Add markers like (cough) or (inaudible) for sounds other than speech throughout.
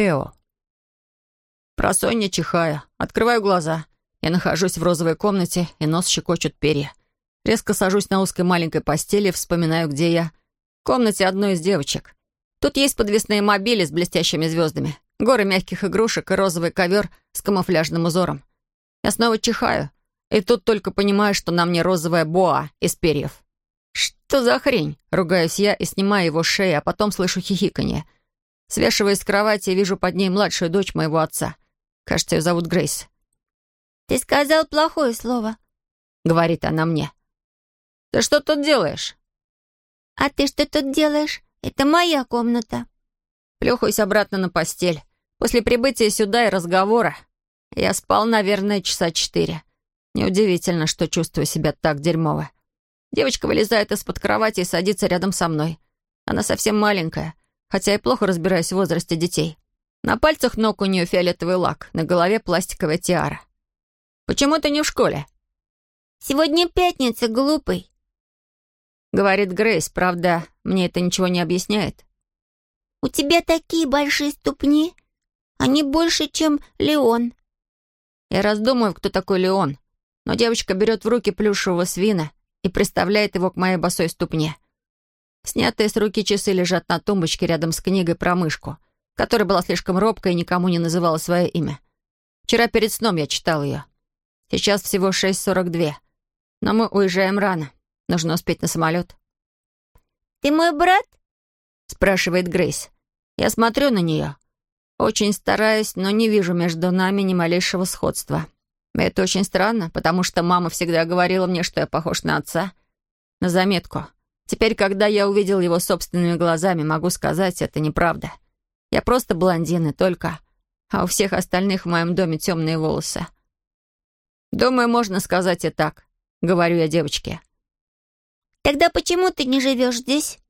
Тео. Просонья чихаю. Открываю глаза. Я нахожусь в розовой комнате, и нос щекочут перья. Резко сажусь на узкой маленькой постели, вспоминаю, где я. В комнате одной из девочек. Тут есть подвесные мобили с блестящими звездами, горы мягких игрушек и розовый ковер с камуфляжным узором. Я снова чихаю, и тут только понимаю, что на мне розовая боа из перьев. «Что за хрень?» — ругаюсь я и снимаю его с шеи, а потом слышу хихиканье. Свешиваясь с кровати, вижу под ней младшую дочь моего отца. Кажется, ее зовут Грейс. «Ты сказал плохое слово», — говорит она мне. «Ты что тут делаешь?» «А ты что тут делаешь? Это моя комната». Плюхаюсь обратно на постель. После прибытия сюда и разговора я спал, наверное, часа четыре. Неудивительно, что чувствую себя так дерьмово. Девочка вылезает из-под кровати и садится рядом со мной. Она совсем маленькая, хотя и плохо разбираюсь в возрасте детей. На пальцах ног у нее фиолетовый лак, на голове пластиковая тиара. «Почему ты не в школе?» «Сегодня пятница, глупый», — говорит Грейс. Правда, мне это ничего не объясняет. «У тебя такие большие ступни. Они больше, чем Леон». Я раздумываю, кто такой Леон. Но девочка берет в руки плюшевого свина и приставляет его к моей босой ступне. Снятые с руки часы лежат на тумбочке рядом с книгой про мышку, которая была слишком робкой и никому не называла свое имя. Вчера перед сном я читал ее. Сейчас всего 6.42. Но мы уезжаем рано. Нужно успеть на самолет. «Ты мой брат?» — спрашивает Грейс. Я смотрю на нее. Очень стараюсь, но не вижу между нами ни малейшего сходства. Это очень странно, потому что мама всегда говорила мне, что я похож на отца. На заметку. Теперь, когда я увидел его собственными глазами, могу сказать, это неправда. Я просто блондин и только, а у всех остальных в моем доме темные волосы. Думаю, можно сказать и так, говорю я девочке. Тогда почему ты не живешь здесь?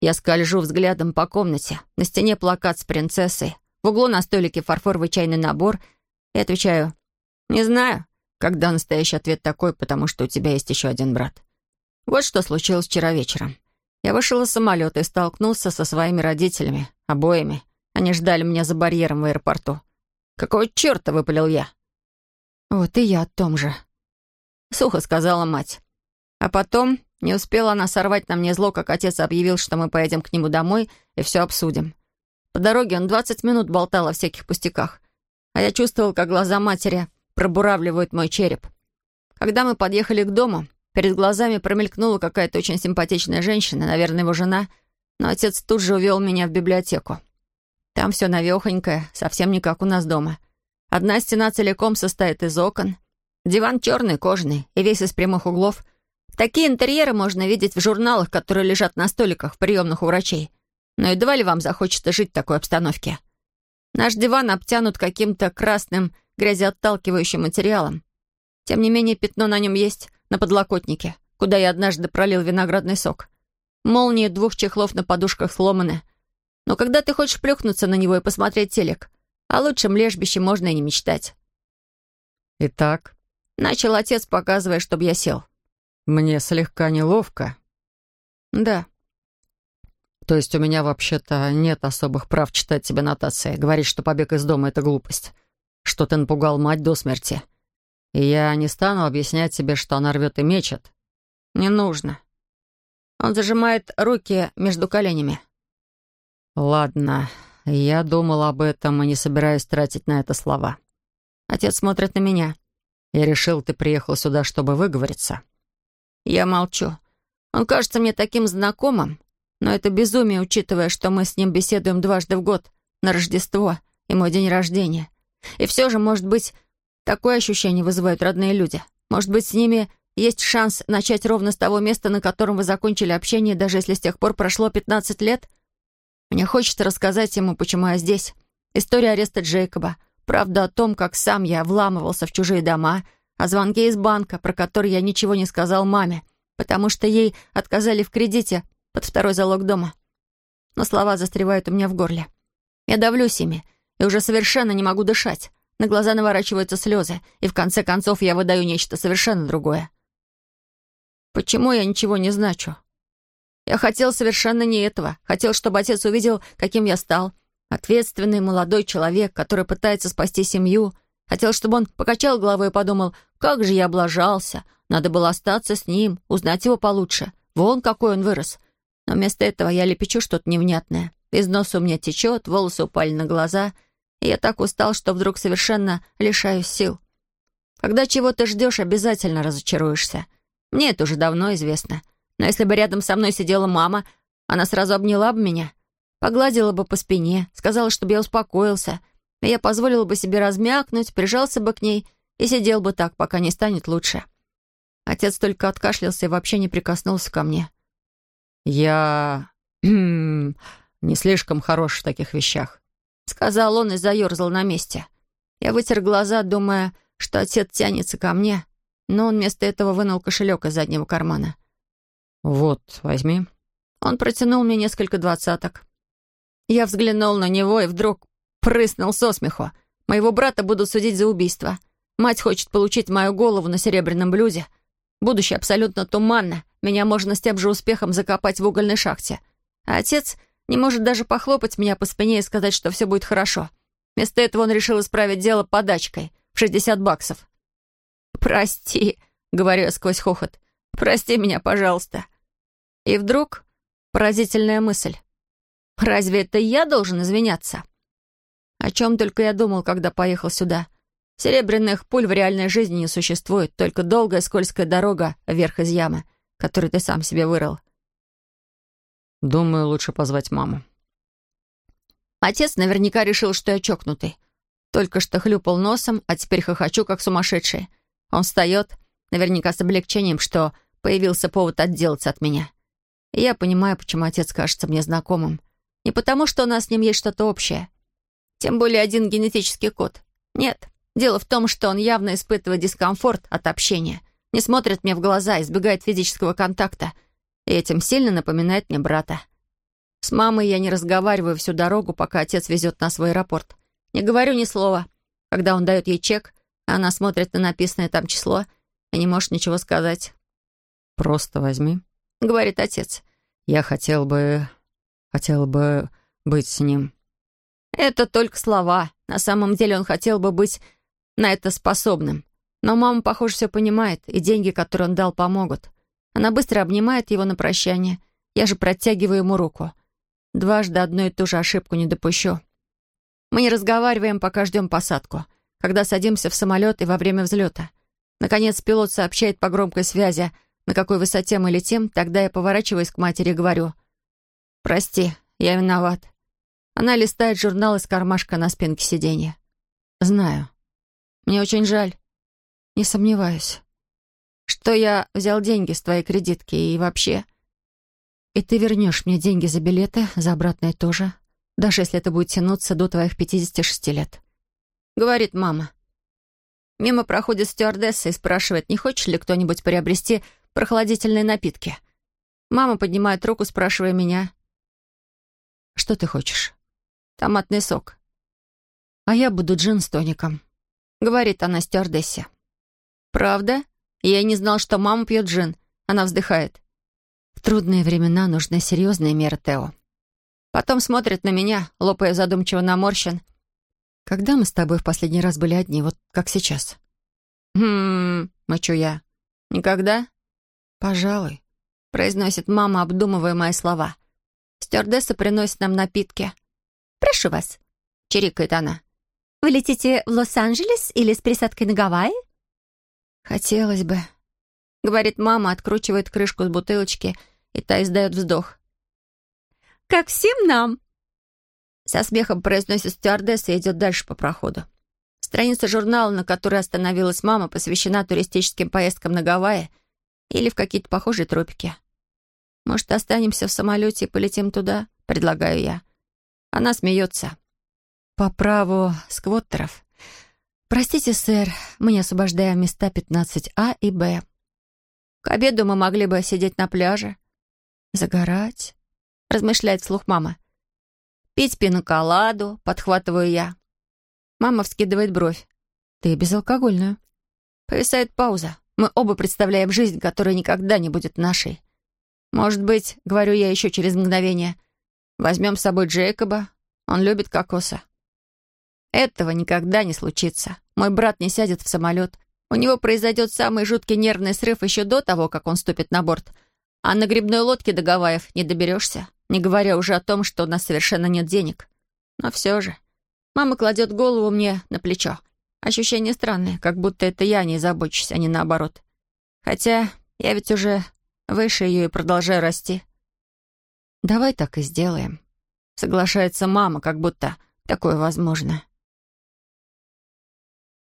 Я скольжу взглядом по комнате. На стене плакат с принцессой. В углу на столике фарфоровый чайный набор. И отвечаю, «Не знаю, когда настоящий ответ такой, потому что у тебя есть еще один брат». Вот что случилось вчера вечером. Я вышел из самолета и столкнулся со своими родителями, обоими. Они ждали меня за барьером в аэропорту. «Какого черта?» — выпалил я. «Вот и я о том же», — сухо сказала мать. А потом не успела она сорвать на мне зло, как отец объявил, что мы поедем к нему домой и все обсудим. По дороге он двадцать минут болтал о всяких пустяках, а я чувствовал, как глаза матери пробуравливают мой череп. Когда мы подъехали к дому, перед глазами промелькнула какая-то очень симпатичная женщина, наверное, его жена, но отец тут же увел меня в библиотеку. Там все навехонькое, совсем не как у нас дома. Одна стена целиком состоит из окон, диван черный, кожаный и весь из прямых углов. Такие интерьеры можно видеть в журналах, которые лежат на столиках в приемных у врачей. Но едва ли вам захочется жить в такой обстановке. Наш диван обтянут каким-то красным грязеотталкивающим материалом. Тем не менее, пятно на нем есть, на подлокотнике, куда я однажды пролил виноградный сок. Молнии двух чехлов на подушках сломаны. Но когда ты хочешь плюхнуться на него и посмотреть телек, о лучшем лежбище можно и не мечтать. «Итак», — начал отец, показывая, чтобы я сел. «Мне слегка неловко». «Да». «То есть у меня вообще-то нет особых прав читать тебе нотации, говорить, что побег из дома — это глупость что ты напугал мать до смерти. И я не стану объяснять тебе, что она рвет и мечет. Не нужно. Он зажимает руки между коленями. Ладно, я думал об этом и не собираюсь тратить на это слова. Отец смотрит на меня. Я решил, ты приехал сюда, чтобы выговориться. Я молчу. Он кажется мне таким знакомым, но это безумие, учитывая, что мы с ним беседуем дважды в год, на Рождество и мой день рождения. И все же, может быть, такое ощущение вызывают родные люди. Может быть, с ними есть шанс начать ровно с того места, на котором вы закончили общение, даже если с тех пор прошло 15 лет? Мне хочется рассказать ему, почему я здесь. История ареста Джейкоба. Правда о том, как сам я вламывался в чужие дома, о звонке из банка, про который я ничего не сказал маме, потому что ей отказали в кредите под второй залог дома. Но слова застревают у меня в горле. Я давлюсь ими, и уже совершенно не могу дышать. На глаза наворачиваются слезы, и в конце концов я выдаю нечто совершенно другое. Почему я ничего не значу? Я хотел совершенно не этого. Хотел, чтобы отец увидел, каким я стал. Ответственный молодой человек, который пытается спасти семью. Хотел, чтобы он покачал головой и подумал, как же я облажался. Надо было остаться с ним, узнать его получше. Вон какой он вырос. Но вместо этого я лепечу что-то невнятное. Из носа у меня течет, волосы упали на глаза, я так устал, что вдруг совершенно лишаюсь сил. Когда чего-то ждешь, обязательно разочаруешься. Мне это уже давно известно. Но если бы рядом со мной сидела мама, она сразу обняла бы меня, погладила бы по спине, сказала, чтобы я успокоился, и я позволила бы себе размякнуть, прижался бы к ней и сидел бы так, пока не станет лучше. Отец только откашлялся и вообще не прикоснулся ко мне. «Я... (clears throat) не слишком хорош в таких вещах», — сказал он и заерзал на месте. Я вытер глаза, думая, что отец тянется ко мне, но он вместо этого вынул кошелек из заднего кармана. «Вот, возьми». Он протянул мне несколько двадцаток. Я взглянул на него и вдруг прыснул со смеху. Моего брата будут судить за убийство. Мать хочет получить мою голову на серебряном блюде. Будущее абсолютно туманно. Меня можно с тем же успехом закопать в угольной шахте. А отец не может даже похлопать меня по спине и сказать, что все будет хорошо. Вместо этого он решил исправить дело подачкой в 60 баксов. «Прости», — говорю сквозь хохот. «Прости меня, пожалуйста». И вдруг поразительная мысль. Разве это я должен извиняться? О чем только я думал, когда поехал сюда. Серебряных пуль в реальной жизни не существует, только долгая скользкая дорога вверх из ямы, которую ты сам себе вырыл. Думаю, лучше позвать маму. Отец наверняка решил, что я чокнутый. Только что хлюпал носом, а теперь хохочу, как сумасшедший. Он встает, наверняка с облегчением, что появился повод отделаться от меня. И я понимаю, почему отец кажется мне знакомым. Не потому, что у нас с ним есть что-то общее. Тем более один генетический код. Нет. Дело в том, что он явно испытывает дискомфорт от общения, не смотрит мне в глаза, избегает физического контакта, и этим сильно напоминает мне брата. С мамой я не разговариваю всю дорогу, пока отец везет нас в аэропорт. Не говорю ни слова. Когда он дает ей чек, она смотрит на написанное там число и не может ничего сказать. «Просто возьми», — говорит отец. «Я хотел бы... хотел бы быть с ним». Это только слова. На самом деле он хотел бы быть на это способным. Но мама, похоже, все понимает, и деньги, которые он дал, помогут. Она быстро обнимает его на прощание. Я же протягиваю ему руку. Дважды одну и ту же ошибку не допущу. Мы не разговариваем, пока ждем посадку. Когда садимся в самолет и во время взлета. Наконец пилот сообщает по громкой связи, на какой высоте мы летим, тогда я поворачиваюсь к матери и говорю, «Прости, я виноват». Она листает журнал из кармашка на спинке сиденья. «Знаю. Мне очень жаль. Не сомневаюсь. Что я взял деньги с твоей кредитки и вообще...» «И ты вернешь мне деньги за билеты, за обратное тоже, даже если это будет тянуться до твоих 56 лет», — говорит мама. Мимо проходит стюардесса и спрашивает, не хочет ли кто-нибудь приобрести прохладительные напитки. Мама поднимает руку, спрашивая меня. «Что ты хочешь?» «Томатный сок». «А я буду джин с тоником», — говорит она стюардессе. «Правда? Я не знал, что мама пьет джин». Она вздыхает. «В трудные времена нужны серьезные меры, Тео». Потом смотрит на меня, лопая задумчиво наморщен. «Когда мы с тобой в последний раз были одни, вот как сейчас?» «Хм...» — мочу я. «Никогда?» «Пожалуй», — произносит мама, обдумывая мои слова. Стюардесса приносит нам напитки. «Прошу вас», — чирикает она. «Вы летите в Лос-Анджелес или с присадкой на Гавайи?» «Хотелось бы», — говорит мама, откручивает крышку с бутылочки, и та издает вздох. «Как всем нам!» Со смехом произносит стюардесса и идет дальше по проходу. Страница журнала, на которой остановилась мама, посвящена туристическим поездкам на Гавайи или в какие-то похожие тропики. «Может, останемся в самолете и полетим туда?» — предлагаю я. Она смеется. «По праву сквоттеров. Простите, сэр, мы не освобождаем места 15А и Б. К обеду мы могли бы сидеть на пляже. Загорать?» — размышляет вслух мама. «Пить пиноколаду», — подхватываю я. Мама вскидывает бровь. «Ты безалкогольную». Повисает пауза. Мы оба представляем жизнь, которая никогда не будет нашей. Может быть, говорю я еще через мгновение, возьмем с собой Джейкоба, Он любит кокосы. Этого никогда не случится. Мой брат не сядет в самолет. У него произойдет самый жуткий нервный срыв еще до того, как он ступит на борт. А на грибной лодке до Гавайев не доберешься, не говоря уже о том, что у нас совершенно нет денег. Но все же. Мама кладет голову мне на плечо. Ощущение странное, как будто это я не забочусь, а не наоборот. Хотя я ведь уже выше ее и продолжаю расти. «Давай так и сделаем», — соглашается мама, как будто такое возможно.